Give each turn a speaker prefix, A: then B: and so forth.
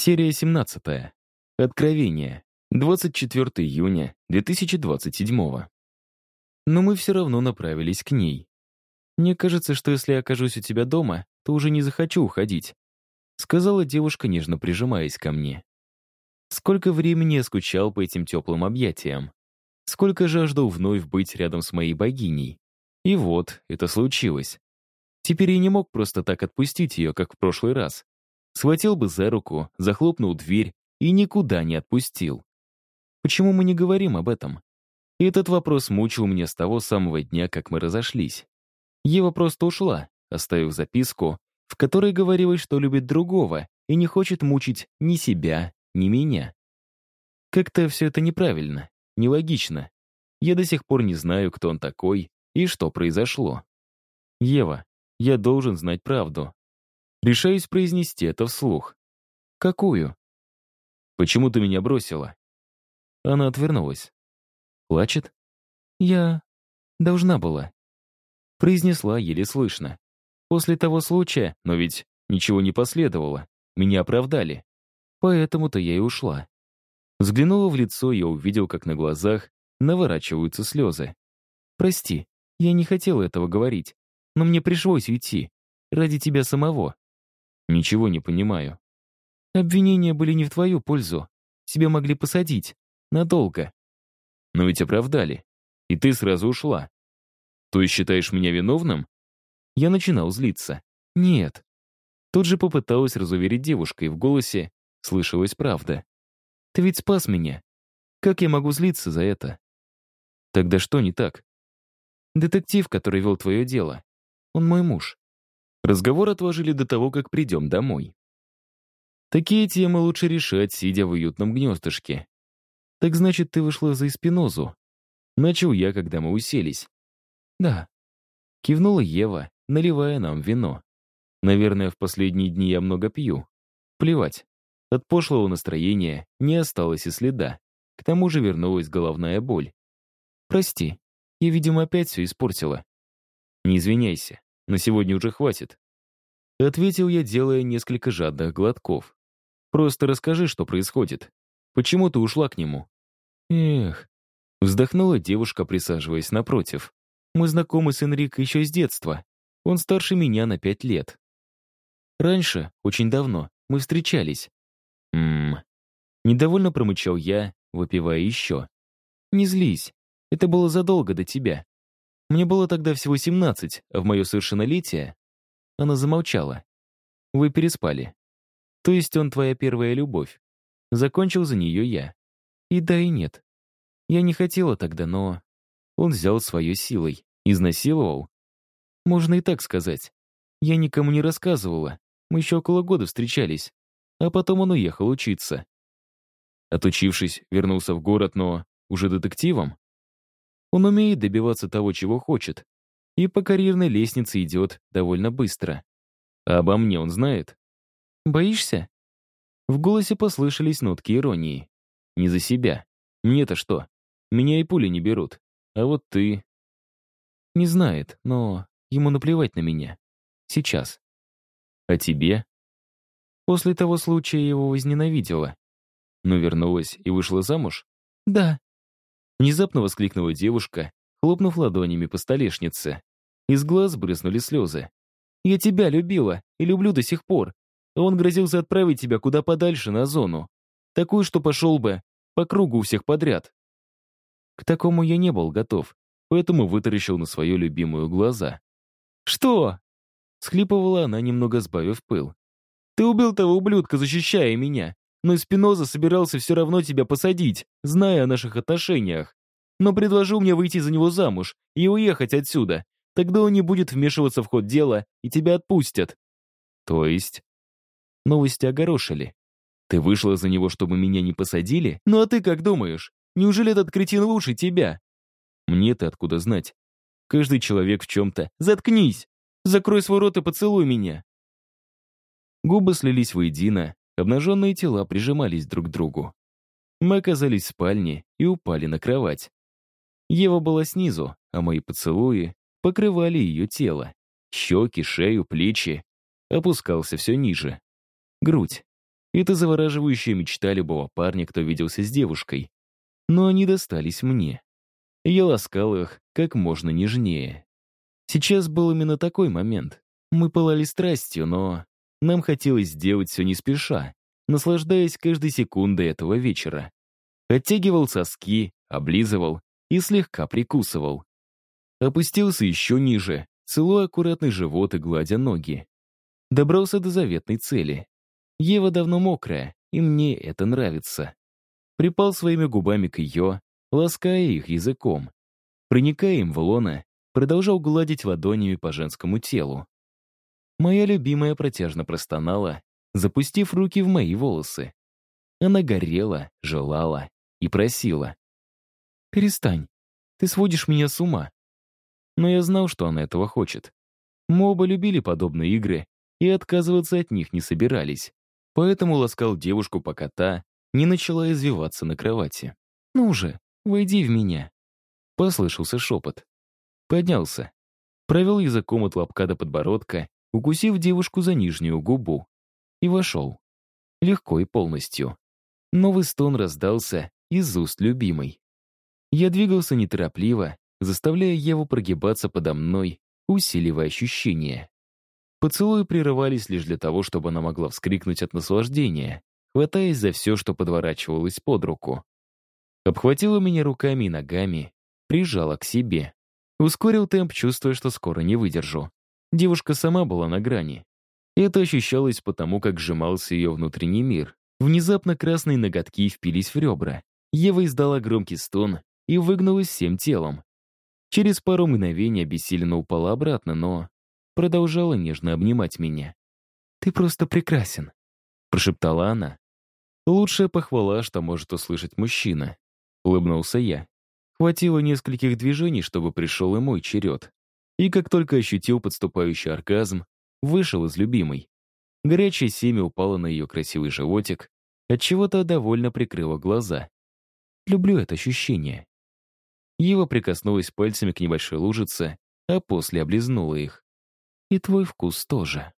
A: Серия 17. Откровение. 24 июня 2027. Но мы все равно направились к ней. Мне кажется, что если я окажусь у тебя дома, то уже не захочу уходить, сказала девушка, нежно прижимаясь ко мне. Сколько времени я скучал по этим теплым объятиям. Сколько жаждал вновь быть рядом с моей богиней. И вот, это случилось. Теперь я не мог просто так отпустить ее, как в прошлый раз. Схватил бы за руку, захлопнул дверь и никуда не отпустил. Почему мы не говорим об этом? этот вопрос мучил меня с того самого дня, как мы разошлись. Ева просто ушла, оставив записку, в которой говорилось, что любит другого и не хочет мучить ни себя, ни меня. Как-то все это неправильно, нелогично. Я до сих пор не знаю, кто он такой и что произошло. Ева, я должен знать правду. Решаюсь произнести это вслух. Какую? Почему ты меня бросила? Она отвернулась. Плачет? Я должна была. Произнесла еле слышно. После того случая, но ведь ничего не последовало. Меня оправдали. Поэтому-то я и ушла. Взглянула в лицо, я увидел, как на глазах наворачиваются слезы. «Прости, я не хотела этого говорить, но мне пришлось уйти. Ради тебя самого. Ничего не понимаю. Обвинения были не в твою пользу. Тебя могли посадить. Надолго. Но ведь оправдали. И ты сразу ушла. То есть считаешь меня виновным? Я начинал злиться. Нет. Тут же попыталась разуверить девушка, и в голосе слышалась правда. Ты ведь спас меня. Как я могу злиться за это? Тогда что не так? Детектив, который вел твое дело. Он мой муж. Разговор отложили до того, как придем домой. Такие темы лучше решать, сидя в уютном гнездышке. Так значит, ты вышла за Эспинозу? Начал я, когда мы уселись. Да. Кивнула Ева, наливая нам вино. Наверное, в последние дни я много пью. Плевать. От пошлого настроения не осталось и следа. К тому же вернулась головная боль. Прости, я, видимо, опять все испортила. Не извиняйся. На сегодня уже хватит. Ответил я, делая несколько жадных глотков. Просто расскажи, что происходит. Почему ты ушла к нему? Эх. Вздохнула девушка, присаживаясь напротив. Мы знакомы с Энрико еще с детства. Он старше меня на пять лет. Раньше, очень давно, мы встречались. Ммм. Недовольно промычал я, выпивая еще. Не злись. Это было задолго до тебя. Мне было тогда всего 17, а в мое совершеннолетие... Она замолчала. Вы переспали. То есть он твоя первая любовь. Закончил за нее я. И да, и нет. Я не хотела тогда, но... Он взял свое силой. Изнасиловал? Можно и так сказать. Я никому не рассказывала. Мы еще около года встречались. А потом он уехал учиться. Отучившись, вернулся в город, но уже детективом? Он умеет добиваться того, чего хочет. И по карьерной лестнице идет довольно быстро. А обо мне он знает? Боишься? В голосе послышались нотки иронии. Не за себя. Мне-то что? Меня и пули не берут. А вот ты... Не знает, но ему наплевать на меня. Сейчас. А тебе? После того случая его возненавидела. Но вернулась и вышла замуж? Да. Внезапно воскликнула девушка, хлопнув ладонями по столешнице. Из глаз брызнули слезы. «Я тебя любила и люблю до сих пор. он грозился отправить тебя куда подальше, на зону. Такую, что пошел бы по кругу у всех подряд». К такому я не был готов, поэтому вытаращил на свою любимую глаза. «Что?» — схлипывала она, немного сбавив пыл. «Ты убил того ублюдка, защищая меня но Спиноза собирался все равно тебя посадить, зная о наших отношениях. Но предложил мне выйти за него замуж и уехать отсюда. Тогда он не будет вмешиваться в ход дела, и тебя отпустят. То есть? Новости огорошили. Ты вышла за него, чтобы меня не посадили? Ну а ты как думаешь? Неужели этот кретин лучше тебя? Мне-то откуда знать? Каждый человек в чем-то. Заткнись! Закрой свой рот и поцелуй меня. Губы слились воедино, Обнаженные тела прижимались друг к другу. Мы оказались в спальне и упали на кровать. Ева была снизу, а мои поцелуи покрывали ее тело. Щеки, шею, плечи. Опускался все ниже. Грудь. Это завораживающая мечта любого парня, кто виделся с девушкой. Но они достались мне. Я ласкал их как можно нежнее. Сейчас был именно такой момент. Мы пылали страстью, но нам хотелось сделать все не спеша, наслаждаясь каждой секундой этого вечера. Оттягивал соски, облизывал и слегка прикусывал. Опустился еще ниже, целуя аккуратный живот и гладя ноги. Добрался до заветной цели. Ева давно мокрая, и мне это нравится. Припал своими губами к ее, лаская их языком. Проникая им в лона, продолжал гладить ладонями по женскому телу. Моя любимая протяжно простонала, запустив руки в мои волосы. Она горела, желала и просила. «Перестань, ты сводишь меня с ума». Но я знал, что она этого хочет. Мы оба любили подобные игры и отказываться от них не собирались. Поэтому ласкал девушку, пока та не начала извиваться на кровати. «Ну же, войди в меня!» Послышался шепот. Поднялся. Провел языком от лобка до подбородка, укусив девушку за нижнюю губу. И вошел. Легко и полностью. Новый стон раздался из уст любимой. Я двигался неторопливо, заставляя Еву прогибаться подо мной, усиливая ощущения. Поцелуи прерывались лишь для того, чтобы она могла вскрикнуть от наслаждения, хватаясь за все, что подворачивалось под руку. Обхватила меня руками и ногами, прижала к себе. Ускорил темп, чувствуя, что скоро не выдержу. Девушка сама была на грани. Это ощущалось потому, как сжимался ее внутренний мир. Внезапно красные ноготки впились в ребра. Ева издала громкий стон и выгнулась всем телом. Через пару мгновений обессиленно упала обратно, но продолжала нежно обнимать меня. «Ты просто прекрасен», — прошептала она. «Лучшая похвала, что может услышать мужчина», — улыбнулся я. Хватило нескольких движений, чтобы пришел и мой черед. И как только ощутил подступающий оргазм, вышел из любимой. Горячее семя упало на ее красивый животик, отчего-то довольно прикрыла глаза. Люблю это ощущение. Ева прикоснулась пальцами к небольшой лужице, а после облизнула их. И твой вкус тоже.